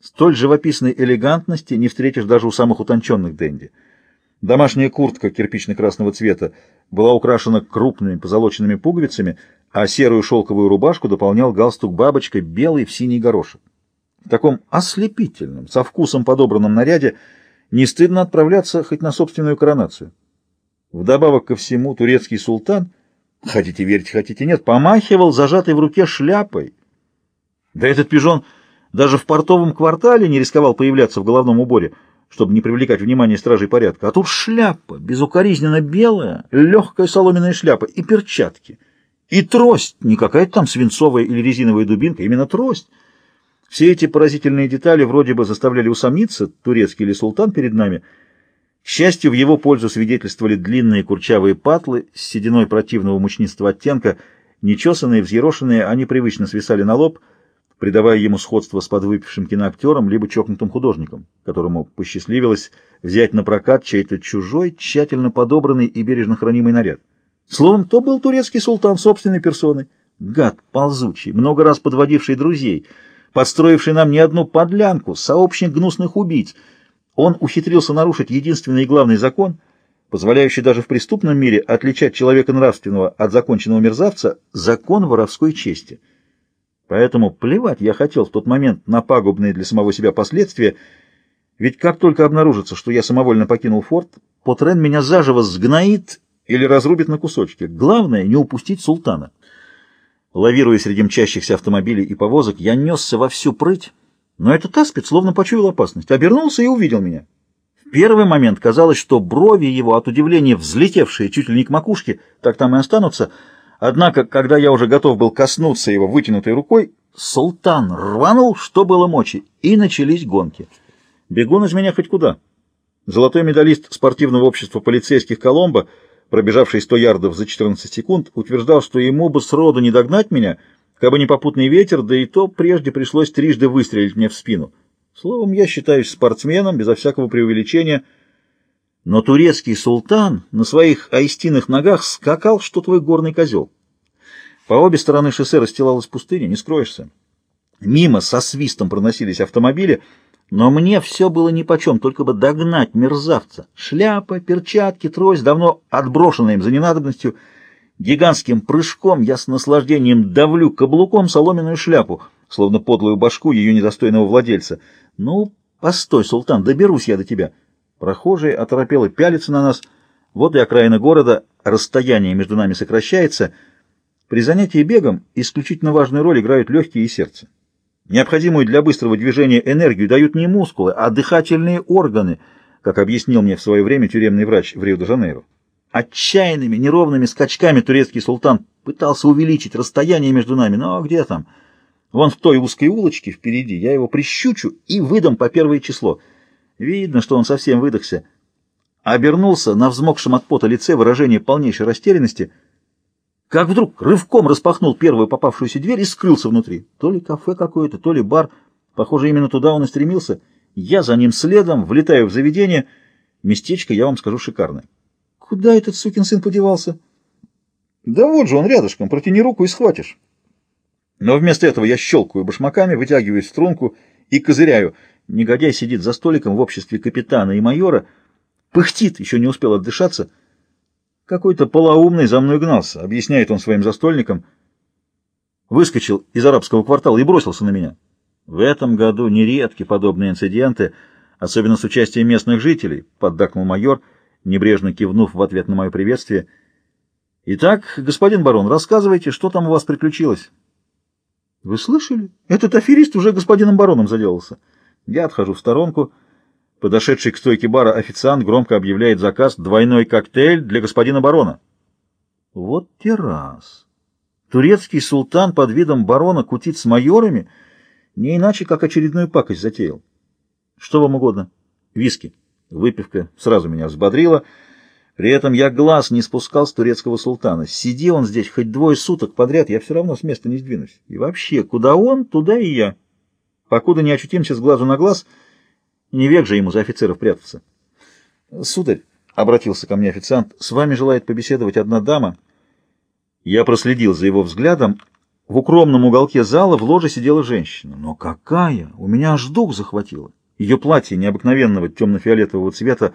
Столь живописной элегантности не встретишь даже у самых утонченных денди. Домашняя куртка кирпично-красного цвета была украшена крупными позолоченными пуговицами, а серую шелковую рубашку дополнял галстук бабочкой белый в синий горошек. В таком ослепительном, со вкусом подобранном наряде не стыдно отправляться хоть на собственную коронацию. Вдобавок ко всему турецкий султан, хотите верить, хотите нет, помахивал зажатой в руке шляпой. Да этот пижон даже в портовом квартале не рисковал появляться в головном уборе, чтобы не привлекать внимание стражей порядка. А тут шляпа, безукоризненно белая, легкая соломенная шляпа и перчатки. И трость, не какая-то там свинцовая или резиновая дубинка, именно трость. Все эти поразительные детали вроде бы заставляли усомниться, турецкий или султан перед нами. К счастью, в его пользу свидетельствовали длинные курчавые патлы с сединой противного мучнистого оттенка, нечесанные, взъерошенные, они привычно свисали на лоб, придавая ему сходство с подвыпившим киноактером либо чокнутым художником, которому посчастливилось взять на прокат чей-то чужой, тщательно подобранный и бережно хранимый наряд. Словом, то был турецкий султан собственной персоной, гад ползучий, много раз подводивший друзей — подстроивший нам не одну подлянку, сообщник гнусных убийц. Он ухитрился нарушить единственный и главный закон, позволяющий даже в преступном мире отличать человека нравственного от законченного мерзавца, закон воровской чести. Поэтому плевать я хотел в тот момент на пагубные для самого себя последствия, ведь как только обнаружится, что я самовольно покинул форт, Потрен меня заживо сгноит или разрубит на кусочки. Главное — не упустить султана. Лавируя среди мчащихся автомобилей и повозок, я несся во всю прыть, но этот аспид словно почуял опасность, обернулся и увидел меня. В первый момент казалось, что брови его от удивления, взлетевшие чуть ли не к макушке, так там и останутся, однако, когда я уже готов был коснуться его вытянутой рукой, султан рванул, что было мочи, и начались гонки. Бегун из меня хоть куда. Золотой медалист спортивного общества полицейских «Коломбо» пробежавший 100 ярдов за 14 секунд, утверждал, что ему бы сроду не догнать меня, как бы не попутный ветер, да и то прежде пришлось трижды выстрелить мне в спину. Словом, я считаюсь спортсменом, безо всякого преувеличения. Но турецкий султан на своих аистиных ногах скакал, что твой горный козел. По обе стороны шоссе расстилалась пустыня, не скроешься. Мимо со свистом проносились автомобили — но мне все было нипочем, только бы догнать мерзавца. Шляпа, перчатки, трость, давно отброшенная им за ненадобностью. Гигантским прыжком я с наслаждением давлю каблуком соломенную шляпу, словно подлую башку ее недостойного владельца. Ну, постой, султан, доберусь я до тебя. Прохожие оторопело пялятся на нас. Вот и окраина города, расстояние между нами сокращается. При занятии бегом исключительно важную роль играют легкие и сердце. Необходимую для быстрого движения энергию дают не мускулы, а дыхательные органы, как объяснил мне в свое время тюремный врач в Рио-де-Жанейро. Отчаянными, неровными скачками турецкий султан пытался увеличить расстояние между нами, но где там? Вон в той узкой улочке впереди я его прищучу и выдам по первое число. Видно, что он совсем выдохся. Обернулся на взмокшем от пота лице выражение полнейшей растерянности — как вдруг рывком распахнул первую попавшуюся дверь и скрылся внутри. То ли кафе какое-то, то ли бар. Похоже, именно туда он и стремился. Я за ним следом, влетаю в заведение. Местечко, я вам скажу, шикарное. Куда этот сукин сын подевался? Да вот же он рядышком, протяни руку и схватишь. Но вместо этого я щелкаю башмаками, вытягиваю струнку и козыряю. Негодяй сидит за столиком в обществе капитана и майора, пыхтит, еще не успел отдышаться — какой-то полоумный за мной гнался, объясняет он своим застольникам. Выскочил из арабского квартала и бросился на меня. В этом году нередки подобные инциденты, особенно с участием местных жителей, поддакнул майор, небрежно кивнув в ответ на мое приветствие. Итак, господин барон, рассказывайте, что там у вас приключилось? Вы слышали? Этот аферист уже господином бароном заделался. Я отхожу в сторонку, — Подошедший к стойке бара официант громко объявляет заказ «Двойной коктейль для господина барона». Вот террас. Турецкий султан под видом барона кутит с майорами, не иначе, как очередную пакость затеял. Что вам угодно? Виски. Выпивка сразу меня взбодрила. При этом я глаз не спускал с турецкого султана. Сиди он здесь хоть двое суток подряд, я все равно с места не сдвинусь. И вообще, куда он, туда и я. Покуда не очутимся с глазу на глаз — не век же ему за офицеров прятаться. — Сударь, — обратился ко мне официант, — с вами желает побеседовать одна дама. Я проследил за его взглядом. В укромном уголке зала в ложе сидела женщина. Но какая! У меня аж дух захватило. Ее платье необыкновенного темно-фиолетового цвета